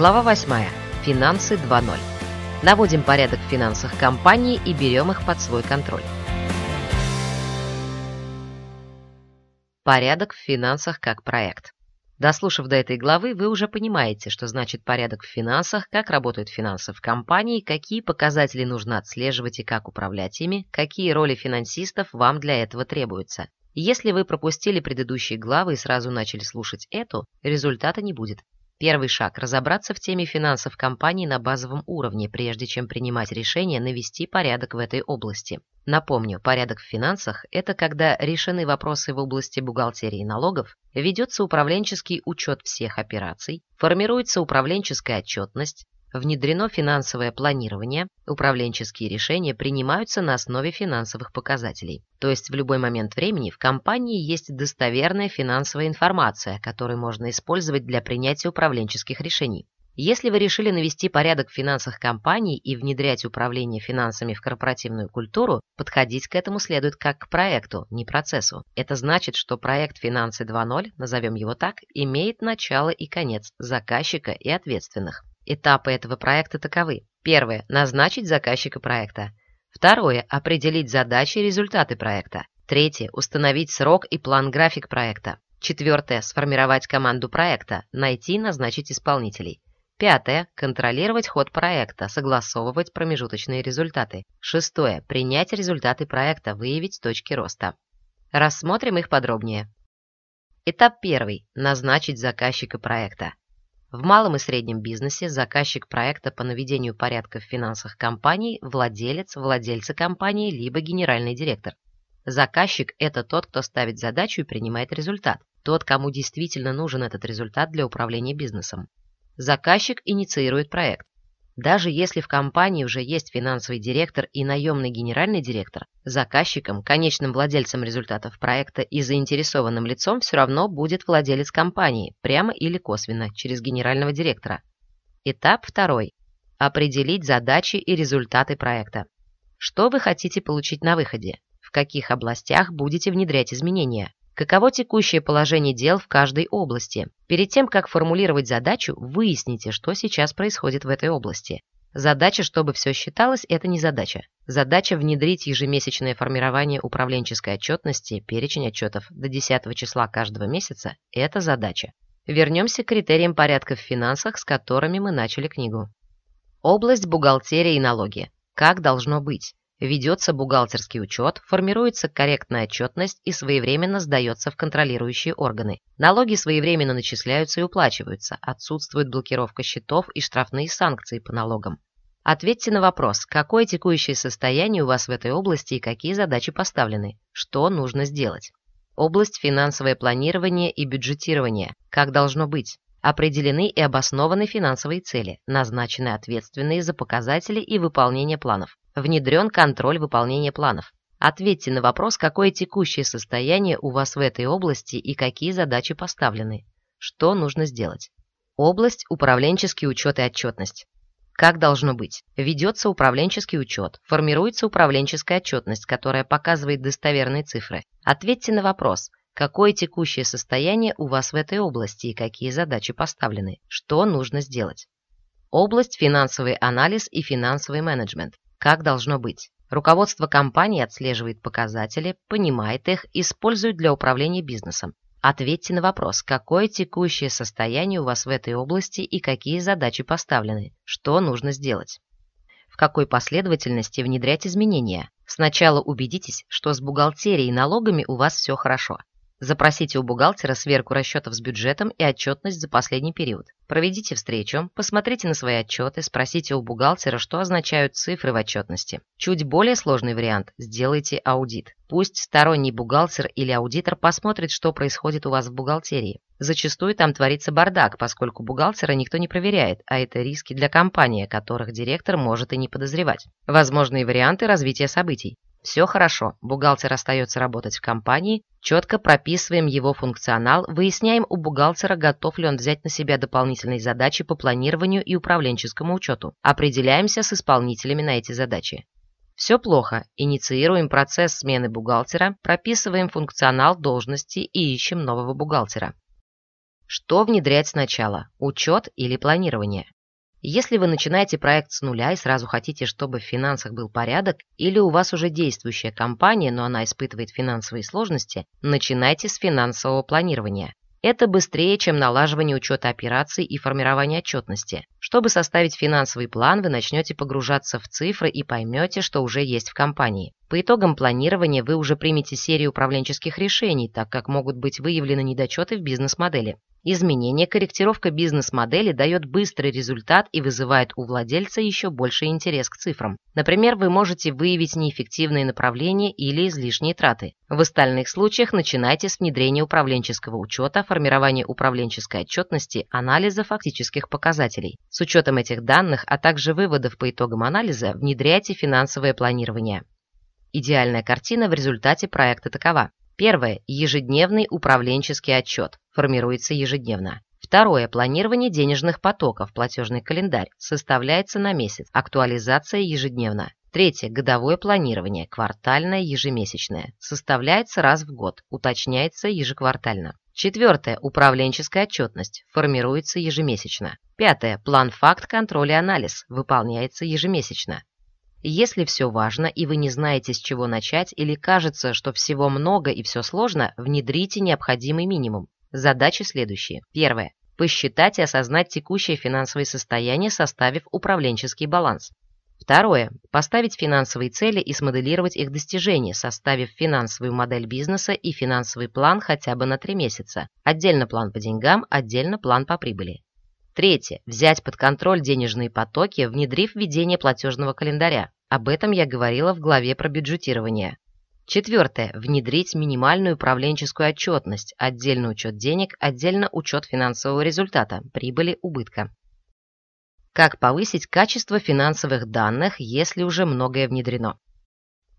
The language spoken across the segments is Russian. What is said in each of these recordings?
Глава 8. Финансы 2.0. Наводим порядок в финансах компании и берем их под свой контроль. Порядок в финансах как проект. Дослушав до этой главы, вы уже понимаете, что значит порядок в финансах, как работают финансы в компании, какие показатели нужно отслеживать и как управлять ими, какие роли финансистов вам для этого требуются. Если вы пропустили предыдущие главы и сразу начали слушать эту, результата не будет. Первый шаг – разобраться в теме финансов компании на базовом уровне, прежде чем принимать решение навести порядок в этой области. Напомню, порядок в финансах – это когда решены вопросы в области бухгалтерии и налогов, ведется управленческий учет всех операций, формируется управленческая отчетность, внедрено финансовое планирование, управленческие решения принимаются на основе финансовых показателей. То есть в любой момент времени в компании есть достоверная финансовая информация, которую можно использовать для принятия управленческих решений. Если вы решили навести порядок в финансах компании и внедрять управление финансами в корпоративную культуру, подходить к этому следует как к проекту, не процессу. Это значит, что проект «Финансы 2.0», назовем его так, имеет начало и конец заказчика и ответственных. Этапы этого проекта таковы. Первое – назначить заказчика проекта. Второе – определить задачи и результаты проекта. Третье – установить срок и план-график проекта. Четвертое – сформировать команду проекта, найти и назначить исполнителей. Пятое – контролировать ход проекта, согласовывать промежуточные результаты. Шестое – принять результаты проекта, выявить точки роста. Рассмотрим их подробнее. Этап первый – назначить заказчика проекта. В малом и среднем бизнесе заказчик проекта по наведению порядка в финансах компании – владелец, владельца компании, либо генеральный директор. Заказчик – это тот, кто ставит задачу и принимает результат, тот, кому действительно нужен этот результат для управления бизнесом. Заказчик инициирует проект. Даже если в компании уже есть финансовый директор и наемный генеральный директор, заказчиком, конечным владельцем результатов проекта и заинтересованным лицом все равно будет владелец компании, прямо или косвенно, через генерального директора. Этап второй. Определить задачи и результаты проекта. Что вы хотите получить на выходе? В каких областях будете внедрять изменения? Каково текущее положение дел в каждой области? Перед тем, как формулировать задачу, выясните, что сейчас происходит в этой области. Задача, чтобы все считалось, это не задача. Задача внедрить ежемесячное формирование управленческой отчетности, перечень отчетов до 10 числа каждого месяца – это задача. Вернемся к критериям порядка в финансах, с которыми мы начали книгу. Область бухгалтерии и налоги. Как должно быть? Ведется бухгалтерский учет, формируется корректная отчетность и своевременно сдается в контролирующие органы. Налоги своевременно начисляются и уплачиваются, отсутствует блокировка счетов и штрафные санкции по налогам. Ответьте на вопрос, какое текущее состояние у вас в этой области и какие задачи поставлены, что нужно сделать. Область финансовое планирование и бюджетирование, как должно быть. Определены и обоснованы финансовые цели, назначены ответственные за показатели и выполнение планов. Внедрен контроль выполнения планов. Ответьте на вопрос, какое текущее состояние у вас в этой области и какие задачи поставлены. Что нужно сделать? Область управленческий учет и отчетность. Как должно быть? Ведется управленческий учет, формируется управленческая отчетность, которая показывает достоверные цифры. Ответьте на вопрос, какое текущее состояние у вас в этой области и какие задачи поставлены, что нужно сделать. Область финансовый анализ и финансовый менеджмент как должно быть. Руководство компании отслеживает показатели, понимает их, использует для управления бизнесом. Ответьте на вопрос, какое текущее состояние у вас в этой области и какие задачи поставлены, что нужно сделать. В какой последовательности внедрять изменения. Сначала убедитесь, что с бухгалтерией и налогами у вас все хорошо. Запросите у бухгалтера сверку расчетов с бюджетом и отчетность за последний период. Проведите встречу, посмотрите на свои отчеты, спросите у бухгалтера, что означают цифры в отчетности. Чуть более сложный вариант – сделайте аудит. Пусть сторонний бухгалтер или аудитор посмотрит, что происходит у вас в бухгалтерии. Зачастую там творится бардак, поскольку бухгалтера никто не проверяет, а это риски для компании, которых директор может и не подозревать. Возможные варианты развития событий. Все хорошо, бухгалтер остается работать в компании, четко прописываем его функционал, выясняем у бухгалтера, готов ли он взять на себя дополнительные задачи по планированию и управленческому учету, определяемся с исполнителями на эти задачи. Все плохо, инициируем процесс смены бухгалтера, прописываем функционал должности и ищем нового бухгалтера. Что внедрять сначала – учет или планирование? Если вы начинаете проект с нуля и сразу хотите, чтобы в финансах был порядок, или у вас уже действующая компания, но она испытывает финансовые сложности, начинайте с финансового планирования. Это быстрее, чем налаживание учета операций и формирование отчетности. Чтобы составить финансовый план, вы начнете погружаться в цифры и поймете, что уже есть в компании. По итогам планирования вы уже примете серию управленческих решений, так как могут быть выявлены недочеты в бизнес-модели. Изменение, корректировка бизнес-модели дает быстрый результат и вызывает у владельца еще больше интерес к цифрам. Например, вы можете выявить неэффективные направления или излишние траты. В остальных случаях начинайте с внедрения управленческого учета, формирования управленческой отчетности, анализа фактических показателей. С учетом этих данных, а также выводов по итогам анализа, внедряйте финансовое планирование. Идеальная картина в результате проекта такова. Первое. Ежедневный управленческий отчет. Формируется ежедневно. Второе. Планирование денежных потоков. Платежный календарь. Составляется на месяц. Актуализация ежедневно. Третье. Годовое планирование. Квартальное, ежемесячное. Составляется раз в год. Уточняется ежеквартально. Четвертое. Управленческая отчетность. Формируется ежемесячно. Пятое. План факт, контроль и анализ. Выполняется ежемесячно. Если все важно, и вы не знаете, с чего начать, или кажется, что всего много и все сложно, внедрите необходимый минимум. Задачи следующие. Первое. Посчитать и осознать текущее финансовое состояние, составив управленческий баланс. Второе. Поставить финансовые цели и смоделировать их достижения, составив финансовую модель бизнеса и финансовый план хотя бы на три месяца. Отдельно план по деньгам, отдельно план по прибыли. Третье. Взять под контроль денежные потоки, внедрив введение платежного календаря. Об этом я говорила в главе про бюджетирование. Четвертое. Внедрить минимальную управленческую отчетность, отдельный учет денег, отдельно учет финансового результата, прибыли, убытка. Как повысить качество финансовых данных, если уже многое внедрено?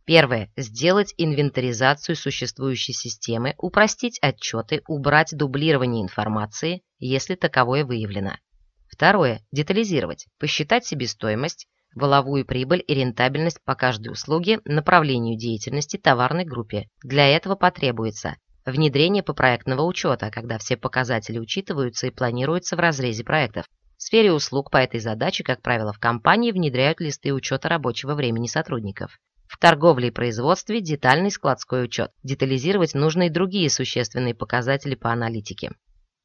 Первое. Сделать инвентаризацию существующей системы, упростить отчеты, убрать дублирование информации, если таковое выявлено. Второе. Детализировать. Посчитать себестоимость, валовую прибыль и рентабельность по каждой услуге, направлению деятельности, товарной группе. Для этого потребуется внедрение по проектного учета, когда все показатели учитываются и планируются в разрезе проектов. В сфере услуг по этой задаче, как правило, в компании внедряют листы учета рабочего времени сотрудников. В торговле и производстве детальный складской учет. Детализировать нужно и другие существенные показатели по аналитике.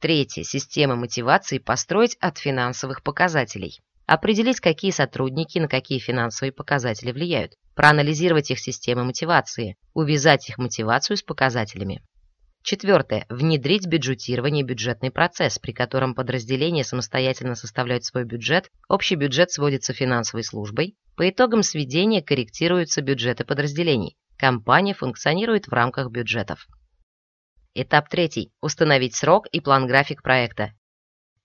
Третье. Система мотивации построить от финансовых показателей. Определить, какие сотрудники на какие финансовые показатели влияют. Проанализировать их системы мотивации. Увязать их мотивацию с показателями. Четвертое. Внедрить бюджетирование бюджетный процесс, при котором подразделения самостоятельно составляют свой бюджет, общий бюджет сводится финансовой службой, по итогам сведения корректируются бюджеты подразделений. Компания функционирует в рамках бюджетов. Этап третий. Установить срок и план-график проекта.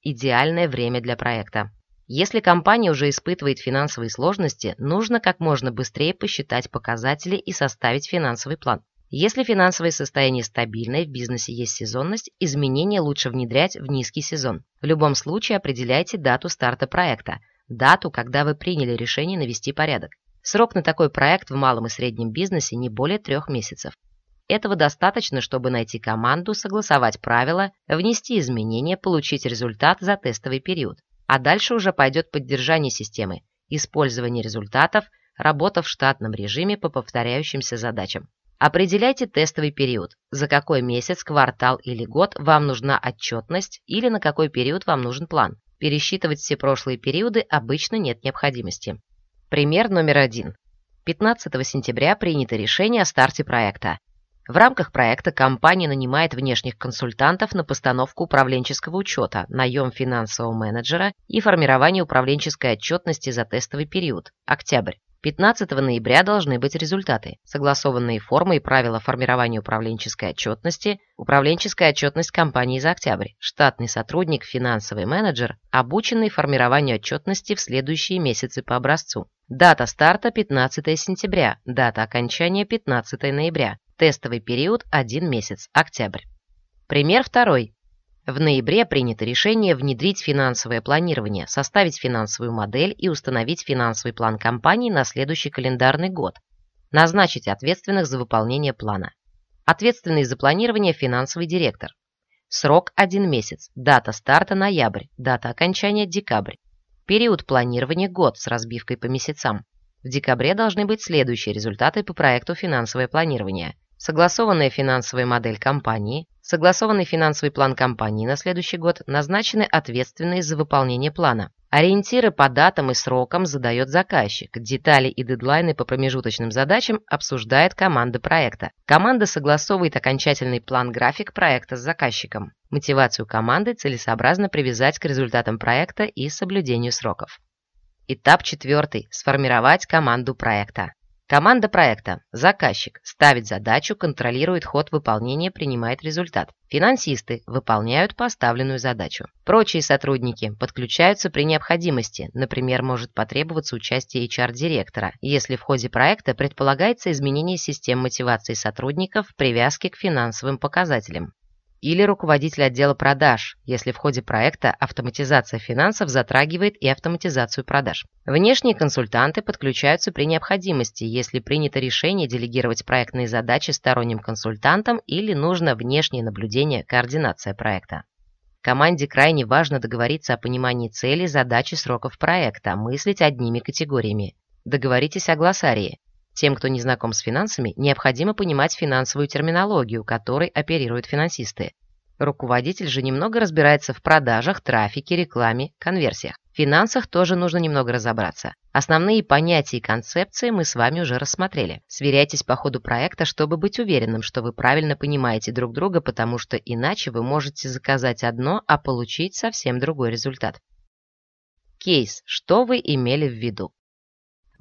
Идеальное время для проекта. Если компания уже испытывает финансовые сложности, нужно как можно быстрее посчитать показатели и составить финансовый план. Если финансовое состояние стабильное, в бизнесе есть сезонность, изменения лучше внедрять в низкий сезон. В любом случае определяйте дату старта проекта, дату, когда вы приняли решение навести порядок. Срок на такой проект в малом и среднем бизнесе не более трех месяцев. Этого достаточно, чтобы найти команду, согласовать правила, внести изменения, получить результат за тестовый период. А дальше уже пойдет поддержание системы, использование результатов, работа в штатном режиме по повторяющимся задачам. Определяйте тестовый период, за какой месяц, квартал или год вам нужна отчетность или на какой период вам нужен план. Пересчитывать все прошлые периоды обычно нет необходимости. Пример номер один. 15 сентября принято решение о старте проекта. В рамках проекта компания нанимает внешних консультантов на постановку управленческого учета, наем финансового менеджера и формирование управленческой отчетности за тестовый период – октябрь. 15 ноября должны быть результаты, согласованные формы и правила формирования управленческой отчетности, управленческая отчетность компании за октябрь, штатный сотрудник, финансовый менеджер, обученный формированию отчетности в следующие месяцы по образцу. Дата старта 15 сентября, дата окончания 15 ноября, тестовый период 1 месяц, октябрь. Пример второй. В ноябре принято решение внедрить финансовое планирование, составить финансовую модель и установить финансовый план компании на следующий календарный год. Назначить ответственных за выполнение плана. Ответственный за планирование финансовый директор. Срок – один месяц. Дата старта – ноябрь. Дата окончания – декабрь. Период планирования – год с разбивкой по месяцам. В декабре должны быть следующие результаты по проекту «Финансовое планирование». Согласованная финансовая модель компании, согласованный финансовый план компании на следующий год, назначены ответственные за выполнение плана. Ориентиры по датам и срокам задает заказчик. Детали и дедлайны по промежуточным задачам обсуждает команда проекта. Команда согласовывает окончательный план-график проекта с заказчиком. Мотивацию команды целесообразно привязать к результатам проекта и соблюдению сроков. Этап четвертый. Сформировать команду проекта. Команда проекта, заказчик, ставит задачу, контролирует ход выполнения, принимает результат. Финансисты выполняют поставленную задачу. Прочие сотрудники подключаются при необходимости, например, может потребоваться участие HR-директора, если в ходе проекта предполагается изменение систем мотивации сотрудников в привязке к финансовым показателям или руководитель отдела продаж, если в ходе проекта автоматизация финансов затрагивает и автоматизацию продаж. Внешние консультанты подключаются при необходимости, если принято решение делегировать проектные задачи сторонним консультантам или нужно внешнее наблюдение, координация проекта. Команде крайне важно договориться о понимании цели, задачи, сроков проекта, мыслить одними категориями. Договоритесь о глоссарии. Тем, кто не знаком с финансами, необходимо понимать финансовую терминологию, которой оперируют финансисты. Руководитель же немного разбирается в продажах, трафике, рекламе, конверсиях. В финансах тоже нужно немного разобраться. Основные понятия и концепции мы с вами уже рассмотрели. Сверяйтесь по ходу проекта, чтобы быть уверенным, что вы правильно понимаете друг друга, потому что иначе вы можете заказать одно, а получить совсем другой результат. Кейс. Что вы имели в виду?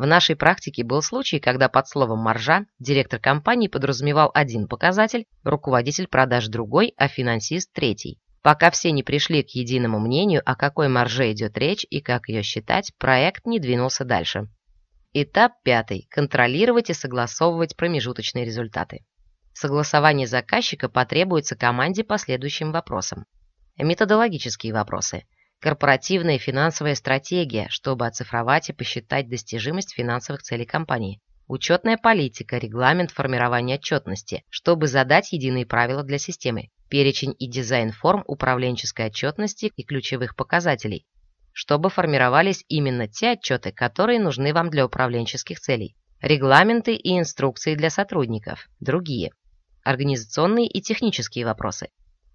В нашей практике был случай, когда под словом «маржа» директор компании подразумевал один показатель, руководитель продаж другой, а финансист третий. Пока все не пришли к единому мнению, о какой марже идет речь и как ее считать, проект не двинулся дальше. Этап пятый. Контролировать и согласовывать промежуточные результаты. Согласование заказчика потребуется команде по следующим вопросам. Методологические вопросы – корпоративная финансовая стратегия, чтобы оцифровать и посчитать достижимость финансовых целей компании, учетная политика, регламент формирования отчетности, чтобы задать единые правила для системы, перечень и дизайн форм управленческой отчетности и ключевых показателей, чтобы формировались именно те отчеты, которые нужны вам для управленческих целей, регламенты и инструкции для сотрудников, другие, организационные и технические вопросы,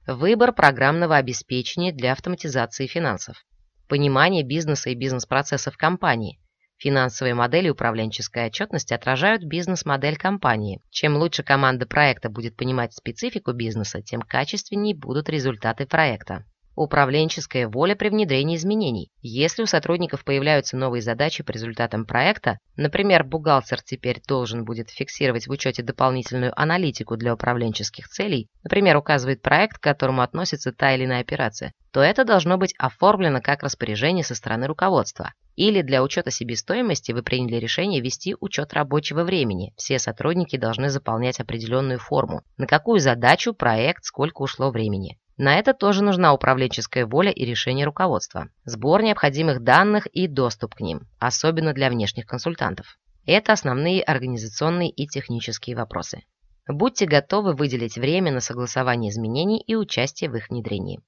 Выбор программного обеспечения для автоматизации финансов. Понимание бизнеса и бизнес-процессов компании. Финансовые модели и управленческая отчетность отражают бизнес-модель компании. Чем лучше команда проекта будет понимать специфику бизнеса, тем качественнее будут результаты проекта. Управленческая воля при внедрении изменений. Если у сотрудников появляются новые задачи по результатам проекта, например, бухгалтер теперь должен будет фиксировать в учете дополнительную аналитику для управленческих целей, например, указывает проект, к которому относится та или иная операция, то это должно быть оформлено как распоряжение со стороны руководства. Или для учета себестоимости вы приняли решение вести учет рабочего времени. Все сотрудники должны заполнять определенную форму. На какую задачу, проект, сколько ушло времени. На это тоже нужна управленческая воля и решение руководства, сбор необходимых данных и доступ к ним, особенно для внешних консультантов. Это основные организационные и технические вопросы. Будьте готовы выделить время на согласование изменений и участие в их внедрении.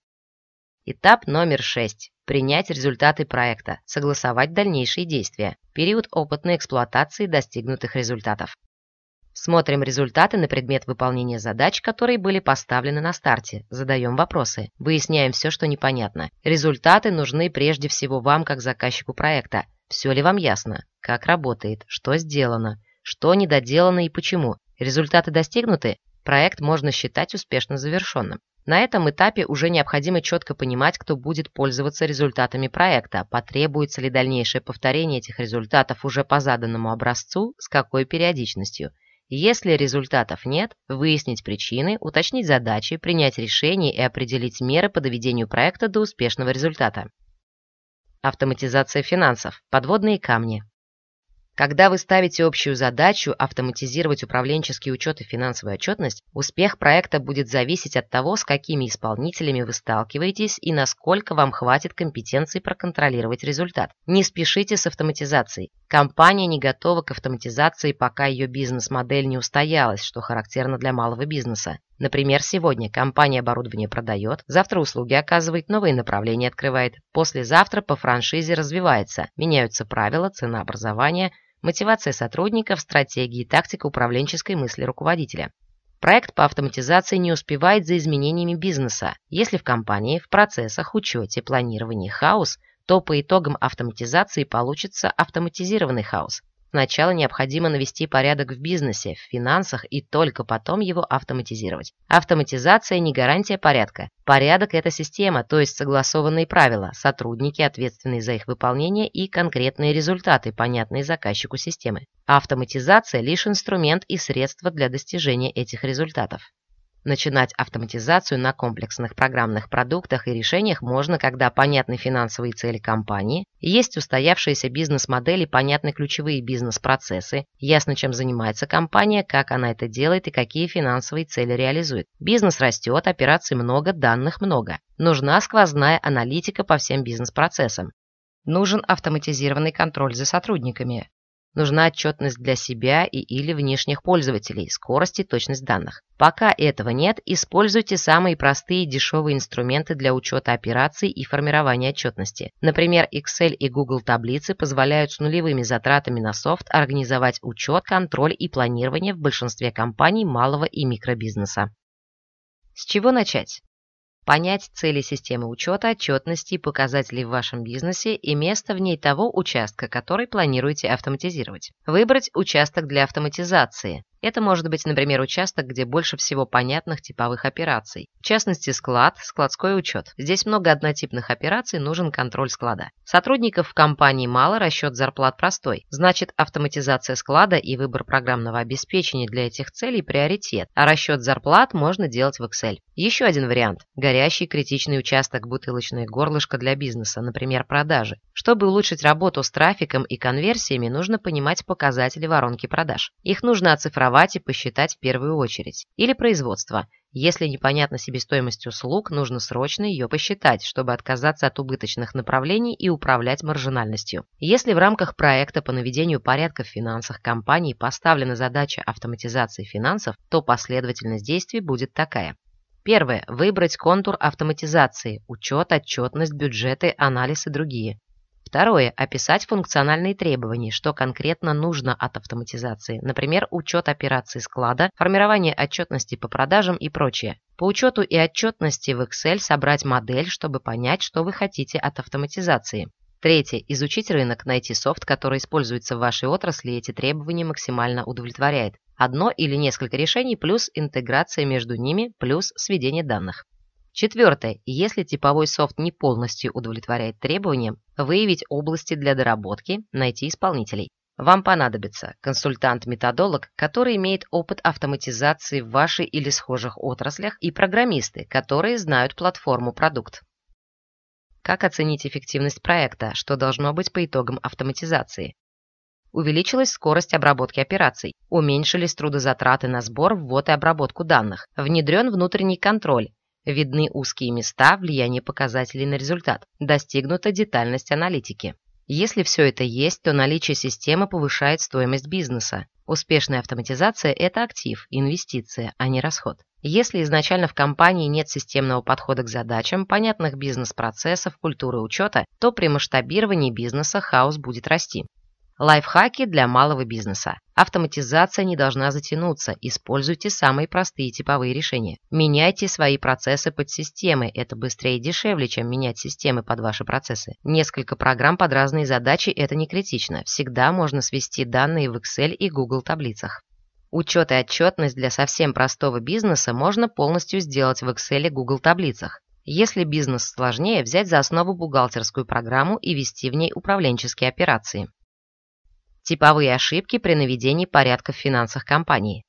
Этап номер 6. Принять результаты проекта, согласовать дальнейшие действия, период опытной эксплуатации достигнутых результатов. Смотрим результаты на предмет выполнения задач, которые были поставлены на старте. Задаем вопросы. Выясняем все, что непонятно. Результаты нужны прежде всего вам, как заказчику проекта. Все ли вам ясно? Как работает? Что сделано? Что недоделано и почему? Результаты достигнуты? Проект можно считать успешно завершенным. На этом этапе уже необходимо четко понимать, кто будет пользоваться результатами проекта, потребуется ли дальнейшее повторение этих результатов уже по заданному образцу, с какой периодичностью – если результатов нет, выяснить причины, уточнить задачи, принять решения и определить меры по доведению проекта до успешного результата. Автоматизация финансов. Подводные камни. Когда вы ставите общую задачу автоматизировать управленческий учет и финансовую отчетность, успех проекта будет зависеть от того, с какими исполнителями вы сталкиваетесь и насколько вам хватит компетенции проконтролировать результат. Не спешите с автоматизацией. Компания не готова к автоматизации, пока ее бизнес-модель не устоялась, что характерно для малого бизнеса. Например, сегодня компания оборудование продает, завтра услуги оказывает, новые направления открывает, послезавтра по франшизе развивается, меняются правила, ценообразования, мотивация сотрудников, стратегии тактика управленческой мысли руководителя. Проект по автоматизации не успевает за изменениями бизнеса. Если в компании, в процессах, учете, планировании хаос, то по итогам автоматизации получится автоматизированный хаос. Сначала необходимо навести порядок в бизнесе, в финансах и только потом его автоматизировать. Автоматизация не гарантия порядка. Порядок – это система, то есть согласованные правила, сотрудники, ответственные за их выполнение и конкретные результаты, понятные заказчику системы. Автоматизация – лишь инструмент и средство для достижения этих результатов. Начинать автоматизацию на комплексных программных продуктах и решениях можно, когда понятны финансовые цели компании, есть устоявшиеся бизнес-модели, понятны ключевые бизнес-процессы, ясно, чем занимается компания, как она это делает и какие финансовые цели реализует. Бизнес растет, операций много, данных много. Нужна сквозная аналитика по всем бизнес-процессам. Нужен автоматизированный контроль за сотрудниками. Нужна отчетность для себя и или внешних пользователей, скорость и точность данных. Пока этого нет, используйте самые простые и дешевые инструменты для учета операций и формирования отчетности. Например, Excel и Google таблицы позволяют с нулевыми затратами на софт организовать учет, контроль и планирование в большинстве компаний малого и микробизнеса. С чего начать? Понять цели системы учета, отчетности и показателей в вашем бизнесе и место в ней того участка, который планируете автоматизировать. Выбрать участок для автоматизации. Это может быть, например, участок, где больше всего понятных типовых операций. В частности, склад, складской учет. Здесь много однотипных операций, нужен контроль склада. Сотрудников в компании мало, расчет зарплат простой. Значит, автоматизация склада и выбор программного обеспечения для этих целей приоритет, а расчет зарплат можно делать в Excel. Еще один вариант – горящий критичный участок бутылочное горлышко для бизнеса, например, продажи. Чтобы улучшить работу с трафиком и конверсиями, нужно понимать показатели воронки продаж. Их нужно оцифровать и посчитать в первую очередь. Или производство. Если непонятна себестоимость услуг, нужно срочно ее посчитать, чтобы отказаться от убыточных направлений и управлять маржинальностью. Если в рамках проекта по наведению порядка в финансах компании поставлена задача автоматизации финансов, то последовательность действий будет такая. Первое. Выбрать контур автоматизации, учет, отчетность, бюджеты, анализ и другие. Второе. Описать функциональные требования, что конкретно нужно от автоматизации, например, учет операций склада, формирование отчетности по продажам и прочее. По учету и отчетности в Excel собрать модель, чтобы понять, что вы хотите от автоматизации. Третье. Изучить рынок, найти софт, который используется в вашей отрасли и эти требования максимально удовлетворяет. Одно или несколько решений плюс интеграция между ними плюс сведение данных. Четвертое. Если типовой софт не полностью удовлетворяет требованиям, выявить области для доработки, найти исполнителей. Вам понадобится консультант-методолог, который имеет опыт автоматизации в вашей или схожих отраслях, и программисты, которые знают платформу продукт. Как оценить эффективность проекта, что должно быть по итогам автоматизации? Увеличилась скорость обработки операций, уменьшились трудозатраты на сбор, ввод и обработку данных, внедрен внутренний контроль, Видны узкие места, влияние показателей на результат. Достигнута детальность аналитики. Если все это есть, то наличие системы повышает стоимость бизнеса. Успешная автоматизация – это актив, инвестиция, а не расход. Если изначально в компании нет системного подхода к задачам, понятных бизнес-процессов, культуры учета, то при масштабировании бизнеса хаос будет расти. Лайфхаки для малого бизнеса. Автоматизация не должна затянуться. Используйте самые простые типовые решения. Меняйте свои процессы под системы. Это быстрее и дешевле, чем менять системы под ваши процессы. Несколько программ под разные задачи – это не критично. Всегда можно свести данные в Excel и Google таблицах. Учет и отчетность для совсем простого бизнеса можно полностью сделать в Excel и Google таблицах. Если бизнес сложнее, взять за основу бухгалтерскую программу и вести в ней управленческие операции. Типовые ошибки при наведении порядка в финансах компании.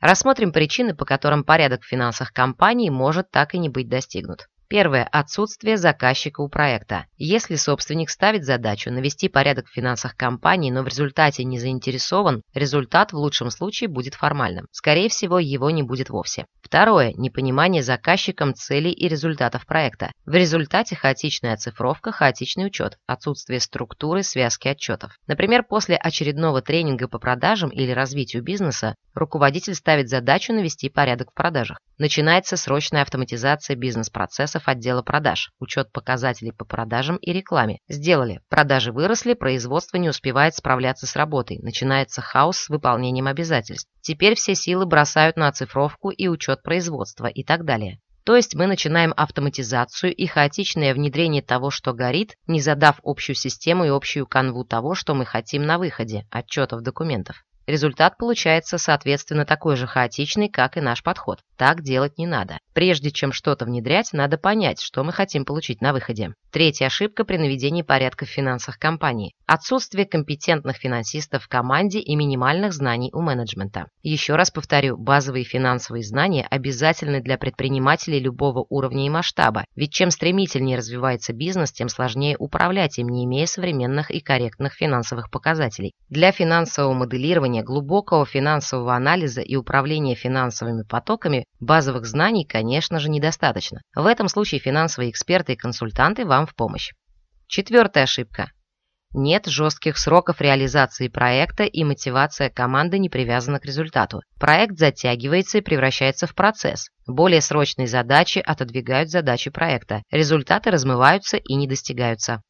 Рассмотрим причины, по которым порядок в финансах компании может так и не быть достигнут. Первое. Отсутствие заказчика у проекта. Если собственник ставит задачу навести порядок в финансах компании, но в результате не заинтересован, результат в лучшем случае будет формальным. Скорее всего, его не будет вовсе. Второе. Непонимание заказчиком целей и результатов проекта. В результате хаотичная оцифровка, хаотичный учет, отсутствие структуры, связки отчетов. Например, после очередного тренинга по продажам или развитию бизнеса руководитель ставит задачу навести порядок в продажах. Начинается срочная автоматизация бизнес-процессов отдела продаж, учет показателей по продажам и рекламе. Сделали. Продажи выросли, производство не успевает справляться с работой. Начинается хаос с выполнением обязательств. Теперь все силы бросают на оцифровку и учет производства и так далее. То есть мы начинаем автоматизацию и хаотичное внедрение того, что горит, не задав общую систему и общую канву того, что мы хотим на выходе, отчетов документов. Результат получается, соответственно, такой же хаотичный, как и наш подход. Так делать не надо. Прежде чем что-то внедрять, надо понять, что мы хотим получить на выходе. Третья ошибка при наведении порядка в финансах компании. Отсутствие компетентных финансистов в команде и минимальных знаний у менеджмента. Еще раз повторю, базовые финансовые знания обязательны для предпринимателей любого уровня и масштаба, ведь чем стремительнее развивается бизнес, тем сложнее управлять им, не имея современных и корректных финансовых показателей. Для финансового моделирования глубокого финансового анализа и управления финансовыми потоками базовых знаний, конечно же, недостаточно. В этом случае финансовые эксперты и консультанты вам в помощь. Четвертая ошибка. Нет жестких сроков реализации проекта и мотивация команды не привязана к результату. Проект затягивается и превращается в процесс. Более срочные задачи отодвигают задачи проекта. Результаты размываются и не достигаются.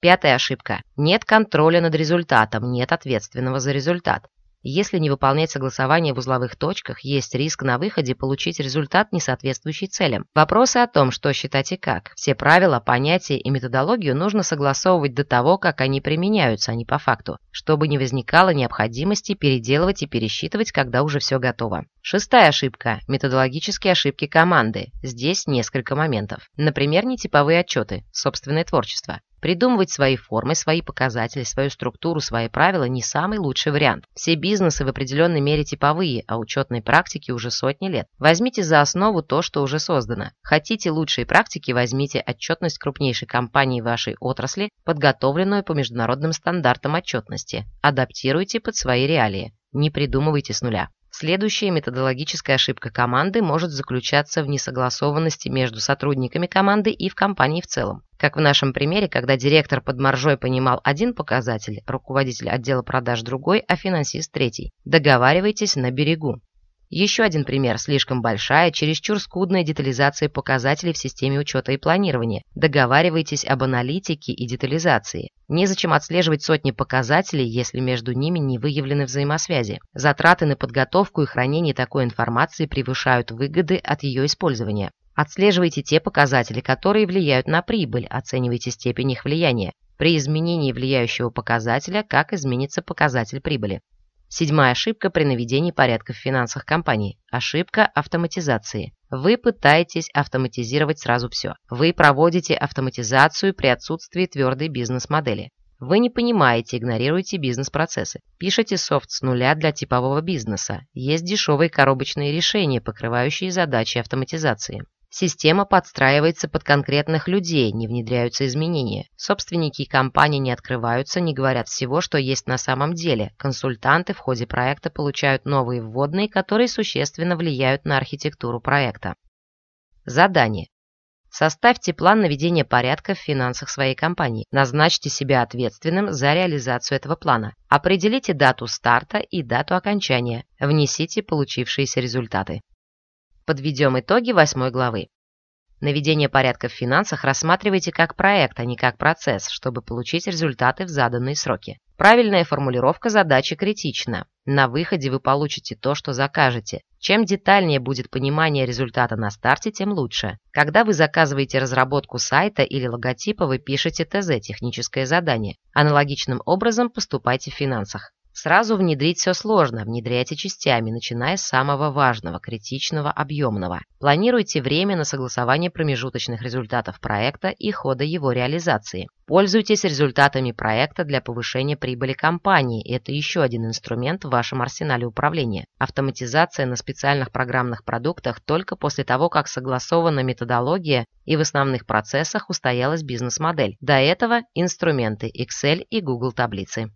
Пятая ошибка. Нет контроля над результатом, нет ответственного за результат. Если не выполнять согласование в узловых точках, есть риск на выходе получить результат, не соответствующий целям. Вопросы о том, что считать и как. Все правила, понятия и методологию нужно согласовывать до того, как они применяются, а не по факту, чтобы не возникало необходимости переделывать и пересчитывать, когда уже все готово. Шестая ошибка – методологические ошибки команды. Здесь несколько моментов. Например, нетиповые отчеты, собственное творчество. Придумывать свои формы, свои показатели, свою структуру, свои правила – не самый лучший вариант. Все бизнесы в определенной мере типовые, а учетной практики уже сотни лет. Возьмите за основу то, что уже создано. Хотите лучшие практики, возьмите отчетность крупнейшей компании вашей отрасли, подготовленную по международным стандартам отчетности. Адаптируйте под свои реалии. Не придумывайте с нуля. Следующая методологическая ошибка команды может заключаться в несогласованности между сотрудниками команды и в компании в целом. Как в нашем примере, когда директор под маржой понимал один показатель, руководитель отдела продаж другой, а финансист третий. Договаривайтесь на берегу. Еще один пример – слишком большая, чересчур скудная детализация показателей в системе учета и планирования. Договаривайтесь об аналитике и детализации. Незачем отслеживать сотни показателей, если между ними не выявлены взаимосвязи. Затраты на подготовку и хранение такой информации превышают выгоды от ее использования. Отслеживайте те показатели, которые влияют на прибыль, оценивайте степень их влияния. При изменении влияющего показателя, как изменится показатель прибыли. Седьмая ошибка при наведении порядка в финансах компании. Ошибка автоматизации. Вы пытаетесь автоматизировать сразу все. Вы проводите автоматизацию при отсутствии твердой бизнес-модели. Вы не понимаете, игнорируете бизнес-процессы. Пишете софт с нуля для типового бизнеса. Есть дешевые коробочные решения, покрывающие задачи автоматизации. Система подстраивается под конкретных людей, не внедряются изменения. Собственники компании не открываются, не говорят всего, что есть на самом деле. Консультанты в ходе проекта получают новые вводные, которые существенно влияют на архитектуру проекта. Задание. Составьте план наведения порядка в финансах своей компании. Назначьте себя ответственным за реализацию этого плана. Определите дату старта и дату окончания. Внесите получившиеся результаты. Подведем итоги восьмой главы. Наведение порядка в финансах рассматривайте как проект, а не как процесс, чтобы получить результаты в заданные сроки. Правильная формулировка задачи критична. На выходе вы получите то, что закажете. Чем детальнее будет понимание результата на старте, тем лучше. Когда вы заказываете разработку сайта или логотипа, вы пишете ТЗ – техническое задание. Аналогичным образом поступайте в финансах. Сразу внедрить все сложно, внедряйте частями, начиная с самого важного, критичного, объемного. Планируйте время на согласование промежуточных результатов проекта и хода его реализации. Пользуйтесь результатами проекта для повышения прибыли компании. Это еще один инструмент в вашем арсенале управления. Автоматизация на специальных программных продуктах только после того, как согласована методология и в основных процессах устоялась бизнес-модель. До этого инструменты Excel и Google таблицы.